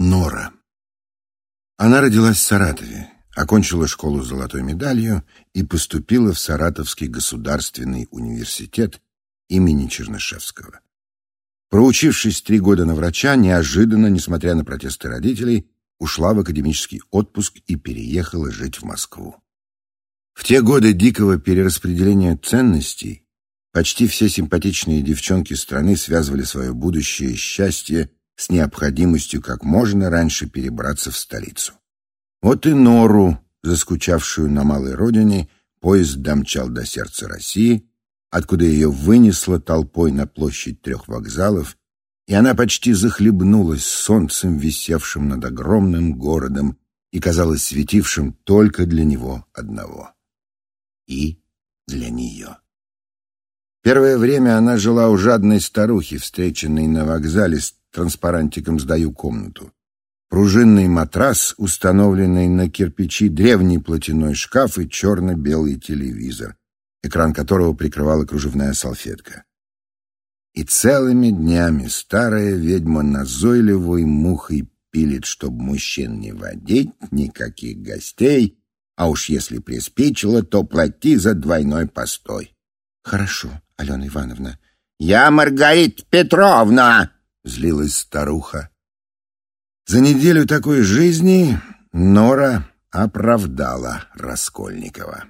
Нора. Она родилась в Саратове, окончила школу с золотой медалью и поступила в Саратовский государственный университет имени Чернышевского. Проучившись три года на врача, неожиданно, несмотря на протесты родителей, ушла в академический отпуск и переехала жить в Москву. В те годы дикого перераспределения ценностей почти все симпатичные девчонки страны связывали свое будущее счастье с необходимостью как можно раньше перебраться в столицу. Вот и Нору, заскучавшую на малой родине, поезд домчал до сердца России, откуда ее вынесло толпой на площадь трех вокзалов, и она почти захлебнулась солнцем, висевшим над огромным городом и, казалось, светившим только для него одного. И для нее. Первое время она жила у жадной старухи, встреченной на вокзале с транспарантиком «Сдаю комнату». Пружинный матрас, установленный на кирпичи, древний платяной шкаф и черно-белый телевизор, экран которого прикрывала кружевная салфетка. И целыми днями старая ведьма назойливой мухой пилит, чтоб мужчин не водить, никаких гостей, а уж если приспичило, то плати за двойной постой. — Хорошо, Алена Ивановна. — Я Маргарита Петровна! — злилась старуха. За неделю такой жизни Нора оправдала Раскольникова.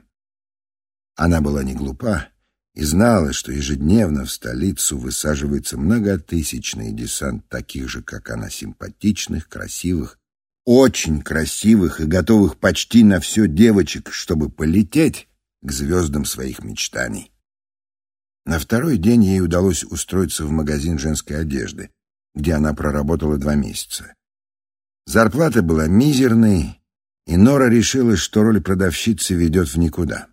Она была не глупа и знала, что ежедневно в столицу высаживается многотысячный десант таких же, как она, симпатичных, красивых, очень красивых и готовых почти на все девочек, чтобы полететь к звездам своих мечтаний. На второй день ей удалось устроиться в магазин женской одежды, где она проработала два месяца. Зарплата была мизерной, и Нора решила, что роль продавщицы ведет в никуда.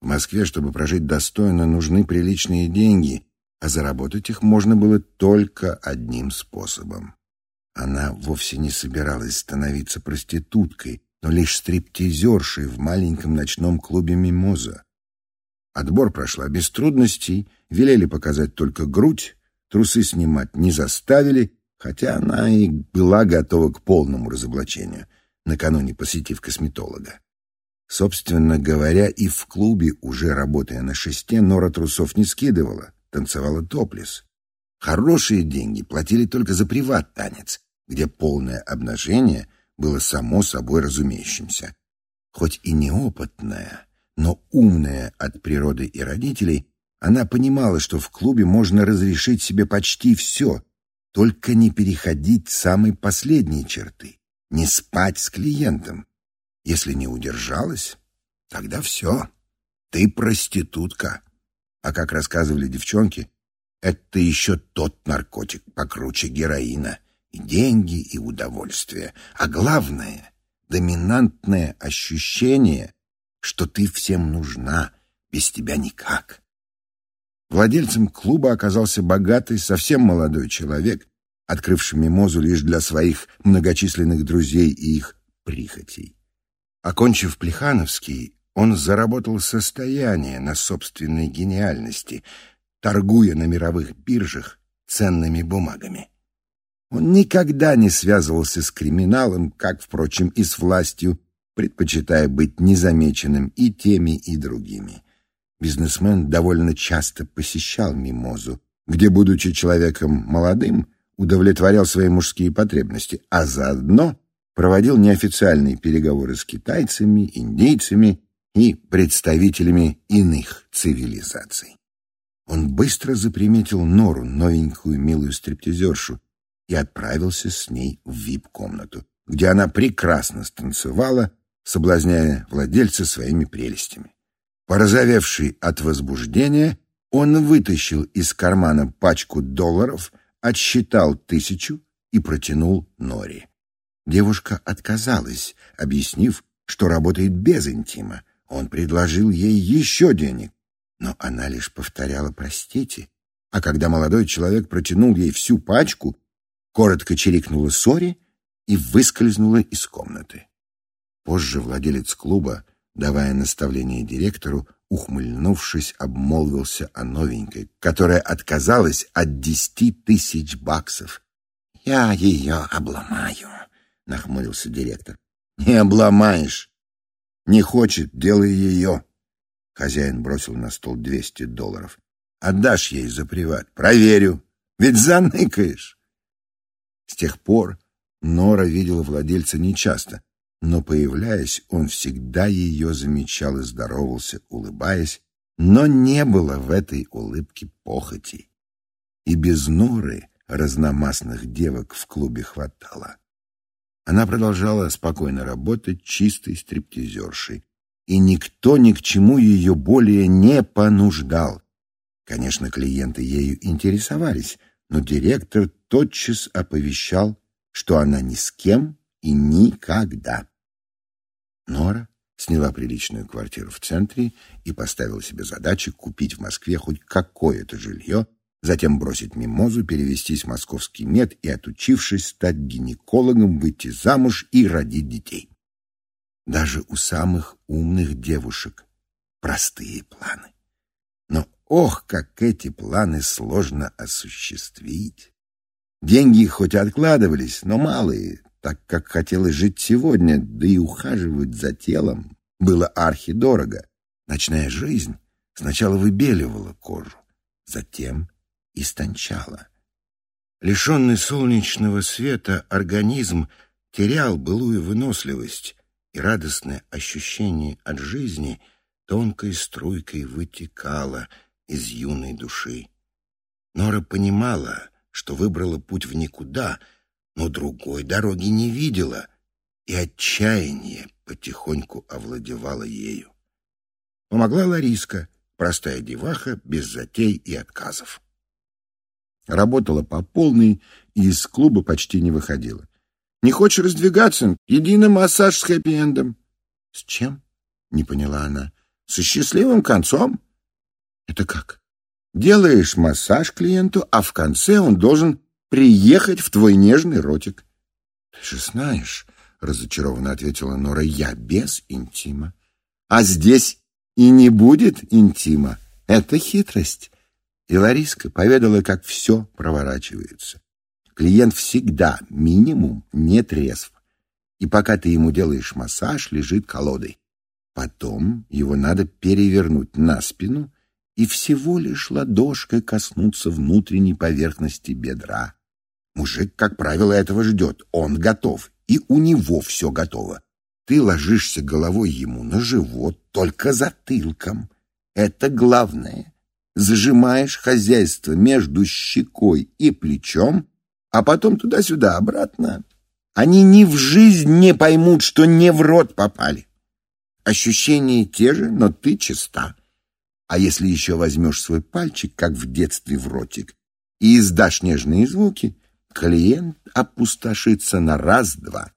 В Москве, чтобы прожить достойно, нужны приличные деньги, а заработать их можно было только одним способом. Она вовсе не собиралась становиться проституткой, но лишь стриптизершей в маленьком ночном клубе «Мимоза». Отбор прошла без трудностей, велели показать только грудь, Трусы снимать не заставили, хотя она и была готова к полному разоблачению, накануне посетив косметолога. Собственно говоря, и в клубе, уже работая на шесте, Нора трусов не скидывала, танцевала топлес. Хорошие деньги платили только за приват-танец, где полное обнажение было само собой разумеющимся. Хоть и неопытная, но умная от природы и родителей, она понимала, что в клубе можно разрешить себе почти все, только не переходить самой последней черты, не спать с клиентом. Если не удержалась, тогда все, ты проститутка. А как рассказывали девчонки, это еще тот наркотик покруче героина. И деньги, и удовольствие. А главное — доминантное ощущение, что ты всем нужна, без тебя никак. Владельцем клуба оказался богатый, совсем молодой человек, открывший мимозу лишь для своих многочисленных друзей и их прихотей. Окончив Плехановский, он заработал состояние на собственной гениальности, торгуя на мировых биржах ценными бумагами. Он никогда не связывался с криминалом, как, впрочем, и с властью, предпочитая быть незамеченным и теми, и другими. Бизнесмен довольно часто посещал Мимозу, где, будучи человеком молодым, удовлетворял свои мужские потребности, а заодно проводил неофициальные переговоры с китайцами, индейцами и представителями иных цивилизаций. Он быстро заприметил Нору, новенькую милую стриптизершу, и отправился с ней в вип-комнату, где она прекрасно станцевала, соблазняя владельца своими прелестями. Порозовевший от возбуждения, он вытащил из кармана пачку долларов, отсчитал тысячу и протянул Нори. Девушка отказалась, объяснив, что работает без интима. Он предложил ей еще денег, но она лишь повторяла «простите». А когда молодой человек протянул ей всю пачку, коротко чирикнула Сори и выскользнула из комнаты. Позже владелец клуба давая наставление директору, ухмыльнувшись, обмолвился о новенькой, которая отказалась от десяти тысяч баксов. Я ее обломаю, нахмурился директор. Не обломаешь. Не хочет, делай ее. Хозяин бросил на стол двести долларов. Отдашь ей за приват. Проверю. Ведь заныкаешь. С тех пор Нора видела владельца нечасто, но, появляясь, он всегда ее замечал и здоровался, улыбаясь, но не было в этой улыбке похоти. И без Норы разномастных девок в клубе хватало. Она продолжала спокойно работать чистой стриптизершей, и никто ни к чему ее более не понуждал. Конечно, клиенты ею интересовались, но директор тотчас оповещал, что она ни с кем и никогда. Нора сняла приличную квартиру в центре и поставила себе задачу купить в Москве хоть какое-то жилье, затем бросить мимозу, перевестись в московский мед и, отучившись, стать гинекологом, выйти замуж и родить детей. Даже у самых умных девушек простые планы. Но ох, как эти планы сложно осуществить. Деньги хоть откладывались, но малые, так как хотелось жить сегодня, да и ухаживать за телом было архидорого. Ночная жизнь сначала выбеливала кожу, затем истончала. Лишенный солнечного света организм терял былую выносливость, и радостное ощущение от жизни тонкой струйкой вытекало из юной души. Нора понимала, что выбрала путь в никуда, но другой дороги не видела, и отчаяние потихоньку овладевало ею. Помогла Лариска, простая деваха, без затей и отказов. Работала по полной и из клуба почти не выходила. Не хочешь раздвигаться? Иди на массаж с хэппи-эндом. — С чем? — не поняла она. — Со счастливым концом. — Это как? Делаешь массаж клиенту, а в конце он должен приехать в твой нежный ротик. — Ты же знаешь, — разочарованно ответила Нора, — я без интима. А здесь и не будет интима. Это хитрость. И Лариска поведала, как все проворачивается. Клиент всегда минимум не трезв. И пока ты ему делаешь массаж, лежит колодой. Потом его надо перевернуть на спину и всего лишь ладошкой коснуться внутренней поверхности бедра. Мужик, как правило, этого ждет. Он готов, и у него все готово. Ты ложишься головой ему на живот, только затылком. Это главное. Зажимаешь хозяйство между щекой и плечом, а потом туда-сюда, обратно. Они ни в жизнь не поймут, что не в рот попали. Ощущения те же, но ты чиста. А если еще возьмешь свой пальчик, как в детстве в ротик, и издашь нежные звуки, клиент опустошится на раз-два.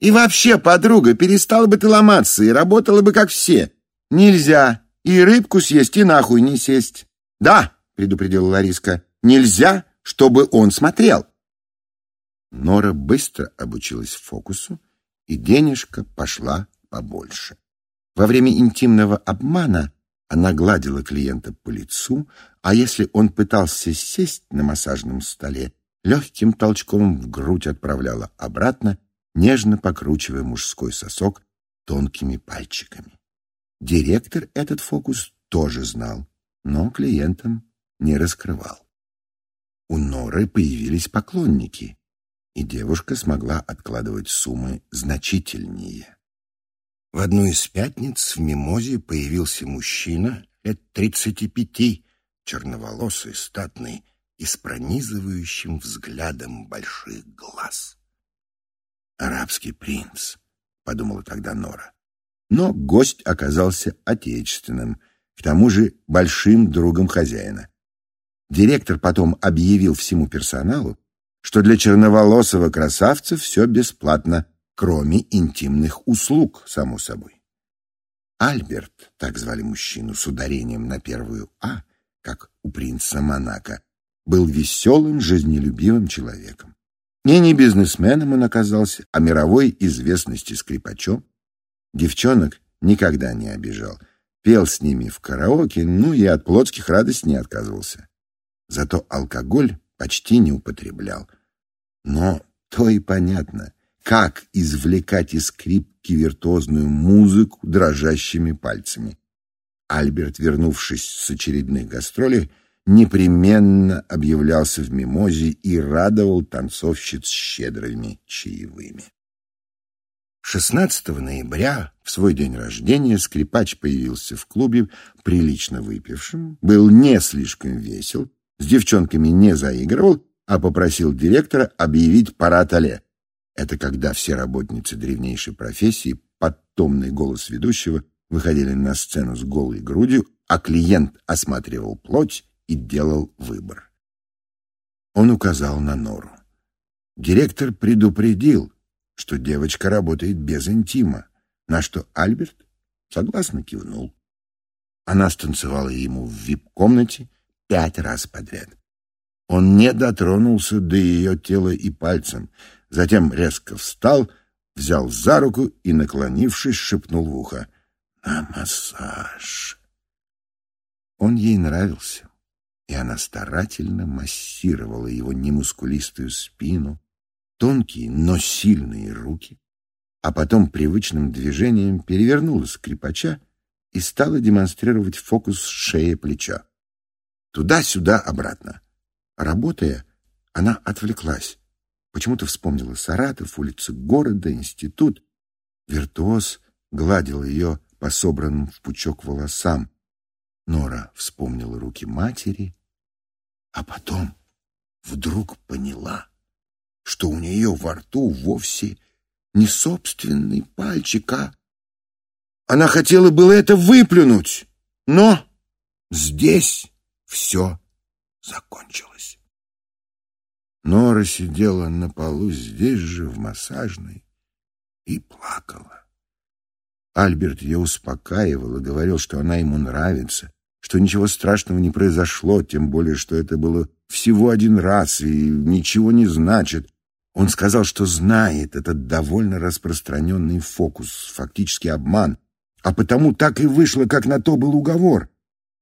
И вообще, подруга, перестала бы ты ломаться и работала бы как все. Нельзя и рыбку съесть, и нахуй не сесть. Да, предупредила Лариска, нельзя, чтобы он смотрел. Нора быстро обучилась фокусу, и денежка пошла побольше. Во время интимного обмана она гладила клиента по лицу, а если он пытался сесть на массажном столе, легким толчком в грудь отправляла обратно, нежно покручивая мужской сосок тонкими пальчиками. Директор этот фокус тоже знал, но клиентам не раскрывал. У Норы появились поклонники, и девушка смогла откладывать суммы значительнее. В одну из пятниц в Мимозе появился мужчина лет тридцати пяти, черноволосый, статный и с пронизывающим взглядом больших глаз. «Арабский принц», — подумала тогда Нора. Но гость оказался отечественным, к тому же большим другом хозяина. Директор потом объявил всему персоналу, что для черноволосого красавца все бесплатно, кроме интимных услуг, само собой. Альберт, так звали мужчину с ударением на первую «а», как у принца Монако, был веселым, жизнелюбивым человеком. И не бизнесменом он оказался, а мировой известности скрипачом. Девчонок никогда не обижал, пел с ними в караоке, ну и от плотских радостей не отказывался. Зато алкоголь почти не употреблял, Но то и понятно, как извлекать из скрипки виртуозную музыку дрожащими пальцами. Альберт, вернувшись с очередных гастролей, непременно объявлялся в мимозе и радовал танцовщиц щедрыми чаевыми. 16 ноября, в свой день рождения, скрипач появился в клубе прилично выпившим, был не слишком весел, с девчонками не заигрывал, а попросил директора объявить парад але. Это когда все работницы древнейшей профессии под томный голос ведущего выходили на сцену с голой грудью, а клиент осматривал плоть и делал выбор. Он указал на нору. Директор предупредил, что девочка работает без интима, на что Альберт согласно кивнул. Она станцевала ему в вип-комнате пять раз подряд. Он не дотронулся до ее тела и пальцем, затем резко встал, взял за руку и, наклонившись, шепнул в ухо «На массаж». Он ей нравился и она старательно массировала его немускулистую спину, тонкие, но сильные руки, а потом привычным движением перевернула скрипача и стала демонстрировать фокус шеи-плеча. Туда-сюда, обратно. Работая, она отвлеклась. Почему-то вспомнила Саратов, улицы города, институт. Виртуоз гладил ее по собранным в пучок волосам. Нора вспомнила руки матери а потом вдруг поняла, что у нее во рту вовсе не собственный пальчик, а... Она хотела было это выплюнуть, но здесь все закончилось. Нора сидела на полу здесь же, в массажной, и плакала. Альберт ее успокаивал и говорил, что она ему нравится, что ничего страшного не произошло, тем более, что это было всего один раз и ничего не значит. Он сказал, что знает этот довольно распространенный фокус, фактически обман, а потому так и вышло, как на то был уговор.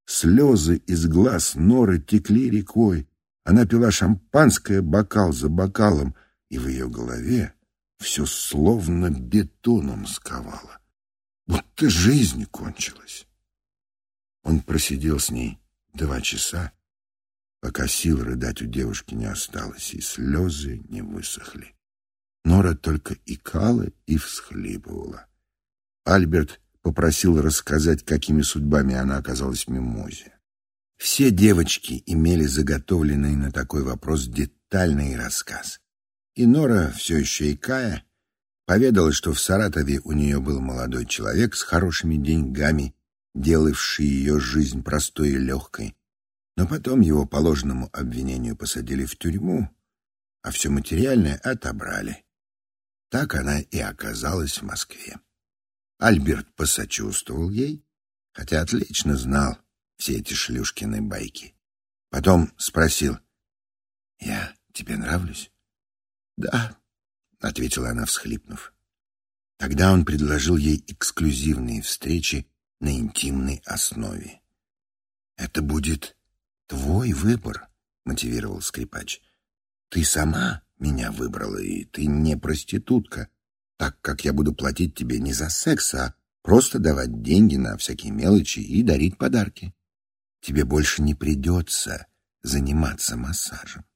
Слезы из глаз Норы текли рекой. Она пила шампанское бокал за бокалом, и в ее голове все словно бетоном сковало. Будто жизнь кончилась. Он просидел с ней два часа, пока сил рыдать у девушки не осталось, и слезы не высохли. Нора только икала и всхлипывала. Альберт попросил рассказать, какими судьбами она оказалась в мимозе. Все девочки имели заготовленный на такой вопрос детальный рассказ. И Нора, все еще икая, поведала, что в Саратове у нее был молодой человек с хорошими деньгами делавший ее жизнь простой и легкой. Но потом его по ложному обвинению посадили в тюрьму, а все материальное отобрали. Так она и оказалась в Москве. Альберт посочувствовал ей, хотя отлично знал все эти шлюшкины байки. Потом спросил, «Я тебе нравлюсь?» «Да», — ответила она, всхлипнув. Тогда он предложил ей эксклюзивные встречи на интимной основе. «Это будет твой выбор», — мотивировал скрипач. «Ты сама меня выбрала, и ты не проститутка, так как я буду платить тебе не за секс, а просто давать деньги на всякие мелочи и дарить подарки. Тебе больше не придется заниматься массажем».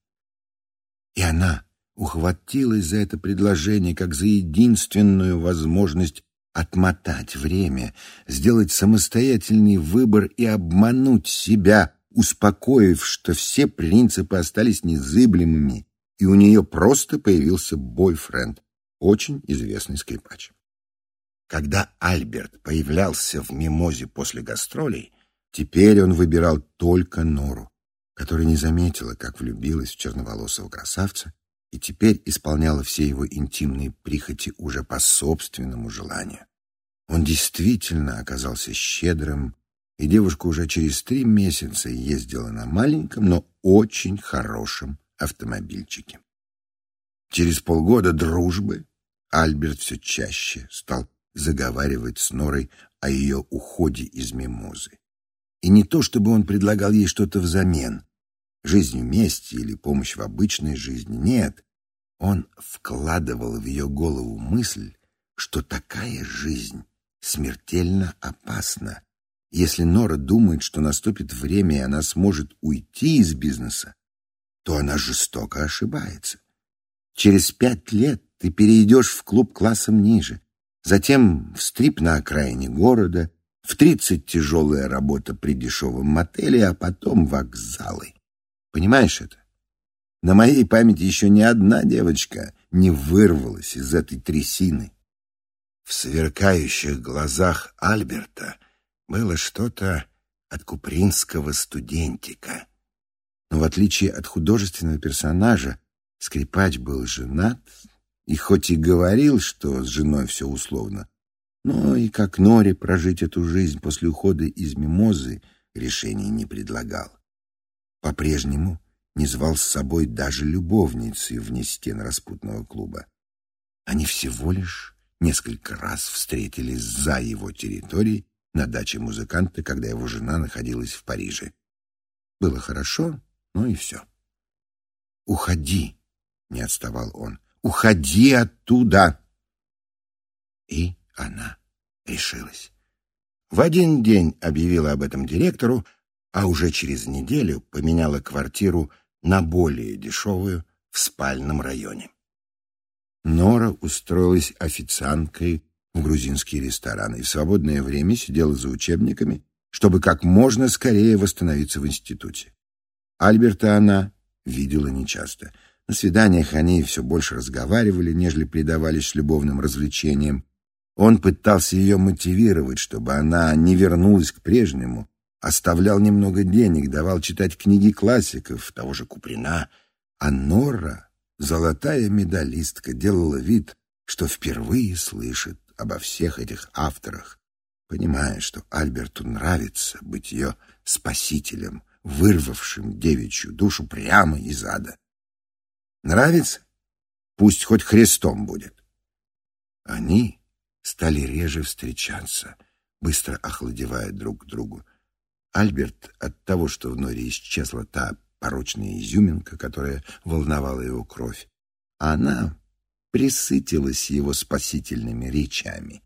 И она ухватилась за это предложение как за единственную возможность отмотать время, сделать самостоятельный выбор и обмануть себя, успокоив, что все принципы остались незыблемыми, и у нее просто появился бойфренд, очень известный скрипач. Когда Альберт появлялся в мимозе после гастролей, теперь он выбирал только Нору, которая не заметила, как влюбилась в черноволосого красавца, и теперь исполняла все его интимные прихоти уже по собственному желанию. Он действительно оказался щедрым, и девушка уже через три месяца ездила на маленьком, но очень хорошем автомобильчике. Через полгода дружбы Альберт все чаще стал заговаривать с Норой о ее уходе из мимозы. И не то, чтобы он предлагал ей что-то взамен, жизнь вместе или помощь в обычной жизни, нет. Он вкладывал в ее голову мысль, что такая жизнь смертельно опасна. Если Нора думает, что наступит время, и она сможет уйти из бизнеса, то она жестоко ошибается. Через пять лет ты перейдешь в клуб классом ниже, затем в стрип на окраине города, в тридцать тяжелая работа при дешевом мотеле, а потом вокзалы. Понимаешь это? На моей памяти еще ни одна девочка не вырвалась из этой трясины. В сверкающих глазах Альберта было что-то от купринского студентика. Но в отличие от художественного персонажа, скрипач был женат, и хоть и говорил, что с женой все условно, но и как Нори прожить эту жизнь после ухода из мимозы решений не предлагал. По-прежнему не звал с собой даже любовницы вне стен распутного клуба. Они всего лишь несколько раз встретились за его территорией на даче музыканта, когда его жена находилась в Париже. Было хорошо, но и все. «Уходи!» — не отставал он. «Уходи оттуда!» И она решилась. В один день объявила об этом директору, а уже через неделю поменяла квартиру на более дешевую в спальном районе. Нора устроилась официанткой в грузинский ресторан и в свободное время сидела за учебниками, чтобы как можно скорее восстановиться в институте. Альберта она видела нечасто. На свиданиях они все больше разговаривали, нежели предавались любовным развлечениям. Он пытался ее мотивировать, чтобы она не вернулась к прежнему, оставлял немного денег, давал читать книги классиков, того же Куприна, а Нора, золотая медалистка, делала вид, что впервые слышит обо всех этих авторах, понимая, что Альберту нравится быть ее спасителем, вырвавшим девичью душу прямо из ада. Нравится? Пусть хоть Христом будет. Они стали реже встречаться, быстро охладевая друг к другу. Альберт от того, что в Норе исчезла та порочная изюминка, которая волновала его кровь, а она присытилась его спасительными речами.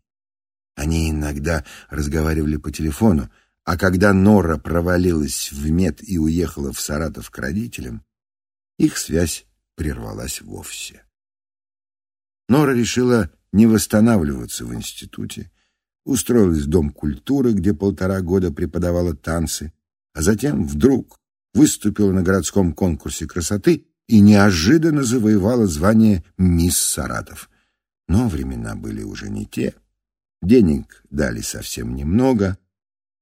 Они иногда разговаривали по телефону, а когда Нора провалилась в мед и уехала в Саратов к родителям, их связь прервалась вовсе. Нора решила не восстанавливаться в институте, устроилась в Дом культуры, где полтора года преподавала танцы, а затем вдруг выступила на городском конкурсе красоты и неожиданно завоевала звание «Мисс Саратов». Но времена были уже не те. Денег дали совсем немного,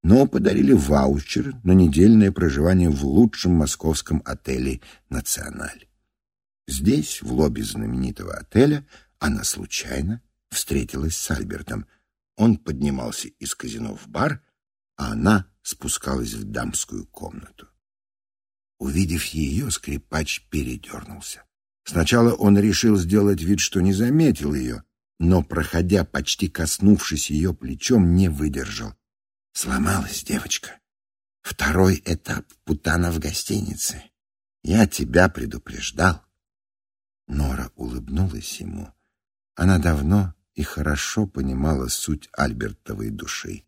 но подарили ваучер на недельное проживание в лучшем московском отеле «Националь». Здесь, в лобби знаменитого отеля, она случайно встретилась с Альбертом. Он поднимался из казино в бар, а она спускалась в дамскую комнату. Увидев ее, скрипач передернулся. Сначала он решил сделать вид, что не заметил ее, но, проходя, почти коснувшись ее плечом, не выдержал. Сломалась девочка. Второй этап путана в гостинице. Я тебя предупреждал. Нора улыбнулась ему. Она давно и хорошо понимала суть Альбертовой души.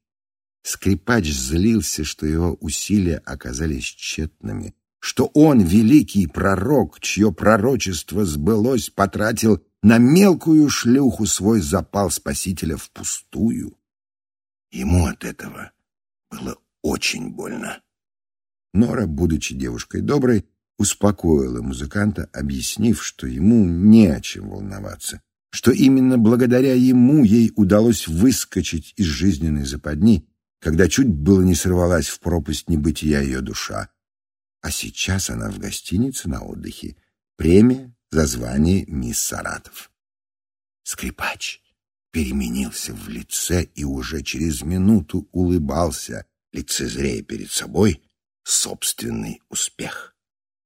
Скрипач злился, что его усилия оказались тщетными, что он, великий пророк, чье пророчество сбылось, потратил на мелкую шлюху свой запал спасителя впустую. Ему от этого было очень больно. Нора, будучи девушкой доброй, успокоила музыканта, объяснив, что ему не о чем волноваться, что именно благодаря ему ей удалось выскочить из жизненной западни, когда чуть было не сорвалась в пропасть небытия ее душа. А сейчас она в гостинице на отдыхе. Премия за звание мисс Саратов. Скрипач переменился в лице и уже через минуту улыбался, лицезрея перед собой собственный успех.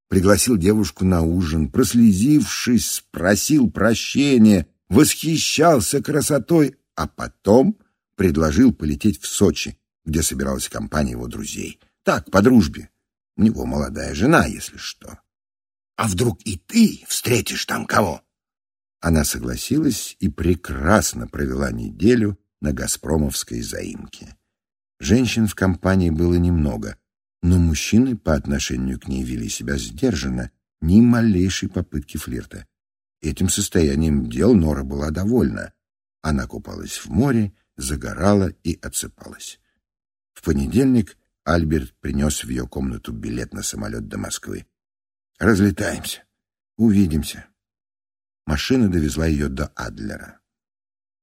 Пригласил девушку на ужин, прослезившись, просил прощения, восхищался красотой, а потом предложил полететь в Сочи, где собиралась компания его друзей. Так, по дружбе. У него молодая жена, если что. А вдруг и ты встретишь там кого? Она согласилась и прекрасно провела неделю на «Газпромовской заимке». Женщин в компании было немного, но мужчины по отношению к ней вели себя сдержанно, ни малейшей попытки флирта. Этим состоянием дел Нора была довольна. Она купалась в море, загорала и отсыпалась. В понедельник Альберт принес в ее комнату билет на самолет до Москвы. «Разлетаемся. Увидимся». Машина довезла ее до Адлера.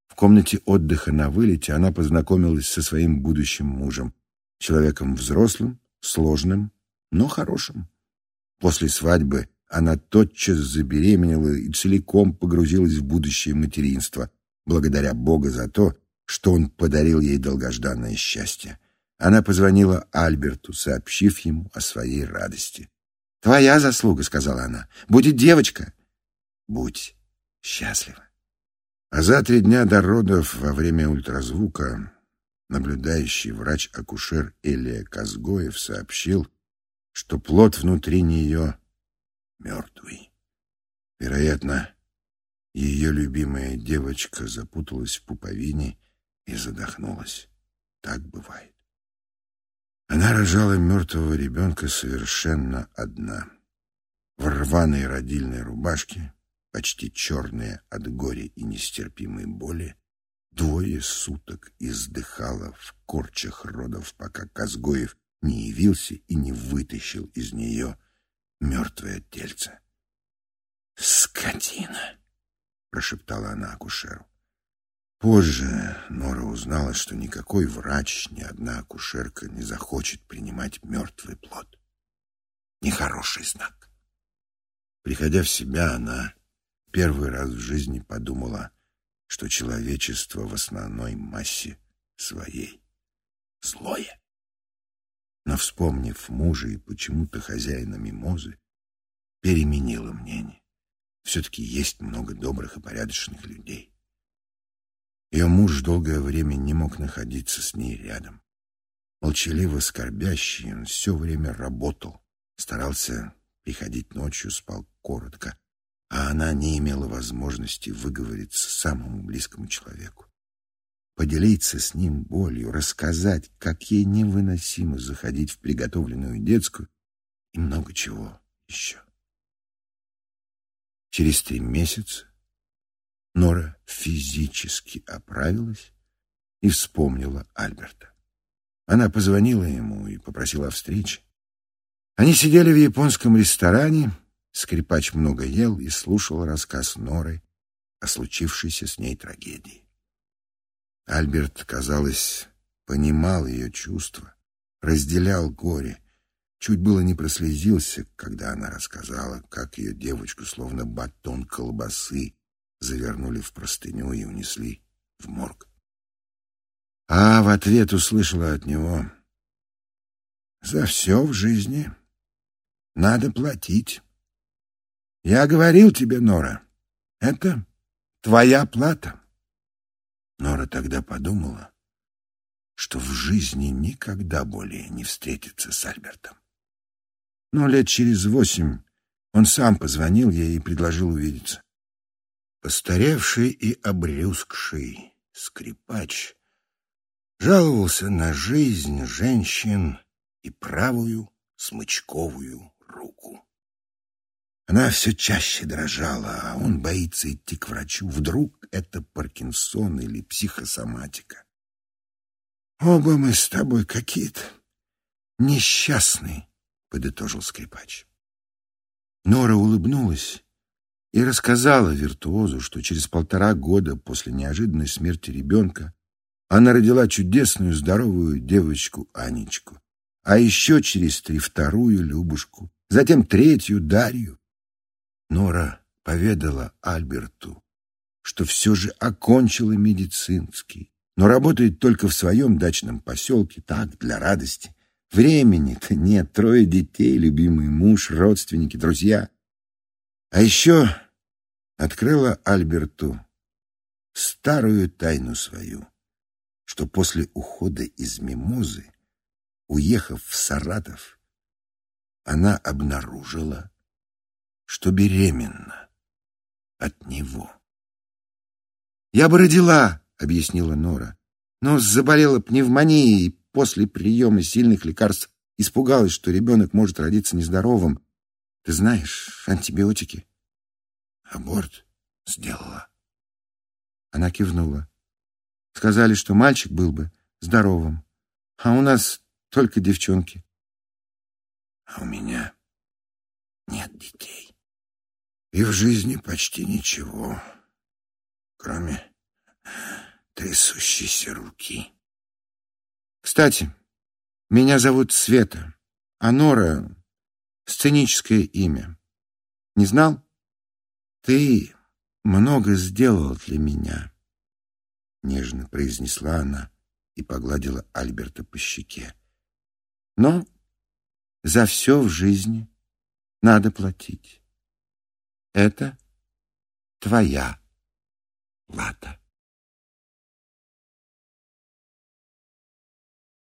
В комнате отдыха на вылете она познакомилась со своим будущим мужем, человеком взрослым, сложным, но хорошим. После свадьбы она тотчас забеременела и целиком погрузилась в будущее материнство, благодаря Бога за то, что он подарил ей долгожданное счастье. Она позвонила Альберту, сообщив ему о своей радости. «Твоя заслуга», — сказала она, — «будет девочка». «Будь счастлива». А за три дня до родов во время ультразвука наблюдающий врач-акушер Элия Казгоев сообщил, что плод внутри нее мертвый. Вероятно, ее любимая девочка запуталась в пуповине и задохнулась. Так бывает. Она рожала мертвого ребенка совершенно одна. В рваной родильной рубашке, почти черная от горя и нестерпимой боли, двое суток издыхала в корчах родов, пока Казгоев не явился и не вытащил из нее мертвое тельце. «Скотина!» — прошептала она акушеру. Позже Нора узнала, что никакой врач, ни одна акушерка не захочет принимать мертвый плод. Нехороший знак. Приходя в себя, она первый раз в жизни подумала, что человечество в основной массе своей злое. Но, вспомнив мужа и почему-то хозяина мимозы, переменила мнение. Все-таки есть много добрых и порядочных людей. Ее муж долгое время не мог находиться с ней рядом. Молчаливо скорбящий, он все время работал, старался приходить ночью, спал коротко, а она не имела возможности выговориться самому близкому человеку. Поделиться с ним болью, рассказать, как ей невыносимо заходить в приготовленную детскую и много чего еще. Через три месяца Нора физически оправилась и вспомнила Альберта. Она позвонила ему и попросила о встрече. Они сидели в японском ресторане, скрипач много ел и слушал рассказ Норы о случившейся с ней трагедии. Альберт, казалось, понимал ее чувства, разделял горе, чуть было не прослезился, когда она рассказала, как ее девочку, словно батон колбасы, завернули в простыню и унесли в морг. А в ответ услышала от него «За все в жизни надо платить. Я говорил тебе, Нора, это твоя плата». Нора тогда подумала, что в жизни никогда более не встретится с Альбертом. Но лет через восемь он сам позвонил ей и предложил увидеться. Постаревший и обрюзгший скрипач жаловался на жизнь женщин и правую смычковую руку. Она все чаще дрожала, а он боится идти к врачу. Вдруг это Паркинсон или психосоматика. «Оба мы с тобой какие-то несчастные», — подытожил скрипач. Нора улыбнулась и рассказала виртуозу, что через полтора года после неожиданной смерти ребенка она родила чудесную здоровую девочку Анечку, а еще через три вторую Любушку, затем третью Дарью. Нора поведала Альберту, что все же окончила медицинский, но работает только в своем дачном поселке, так, для радости. Времени-то нет, трое детей, любимый муж, родственники, друзья. А еще открыла Альберту старую тайну свою, что после ухода из Мимозы, уехав в Саратов, она обнаружила, что беременна от него. Я бы родила, объяснила Нора, но заболела пневмонией и после приема сильных лекарств испугалась, что ребенок может родиться нездоровым. Ты знаешь, антибиотики. Аборт сделала. Она кивнула. Сказали, что мальчик был бы здоровым, а у нас только девчонки. А у меня нет детей. И в жизни почти ничего, кроме трясущейся руки. Кстати, меня зовут Света, а Нора — сценическое имя. Не знал? Ты много сделал для меня, — нежно произнесла она и погладила Альберта по щеке. Но за все в жизни надо платить. Это твоя плата.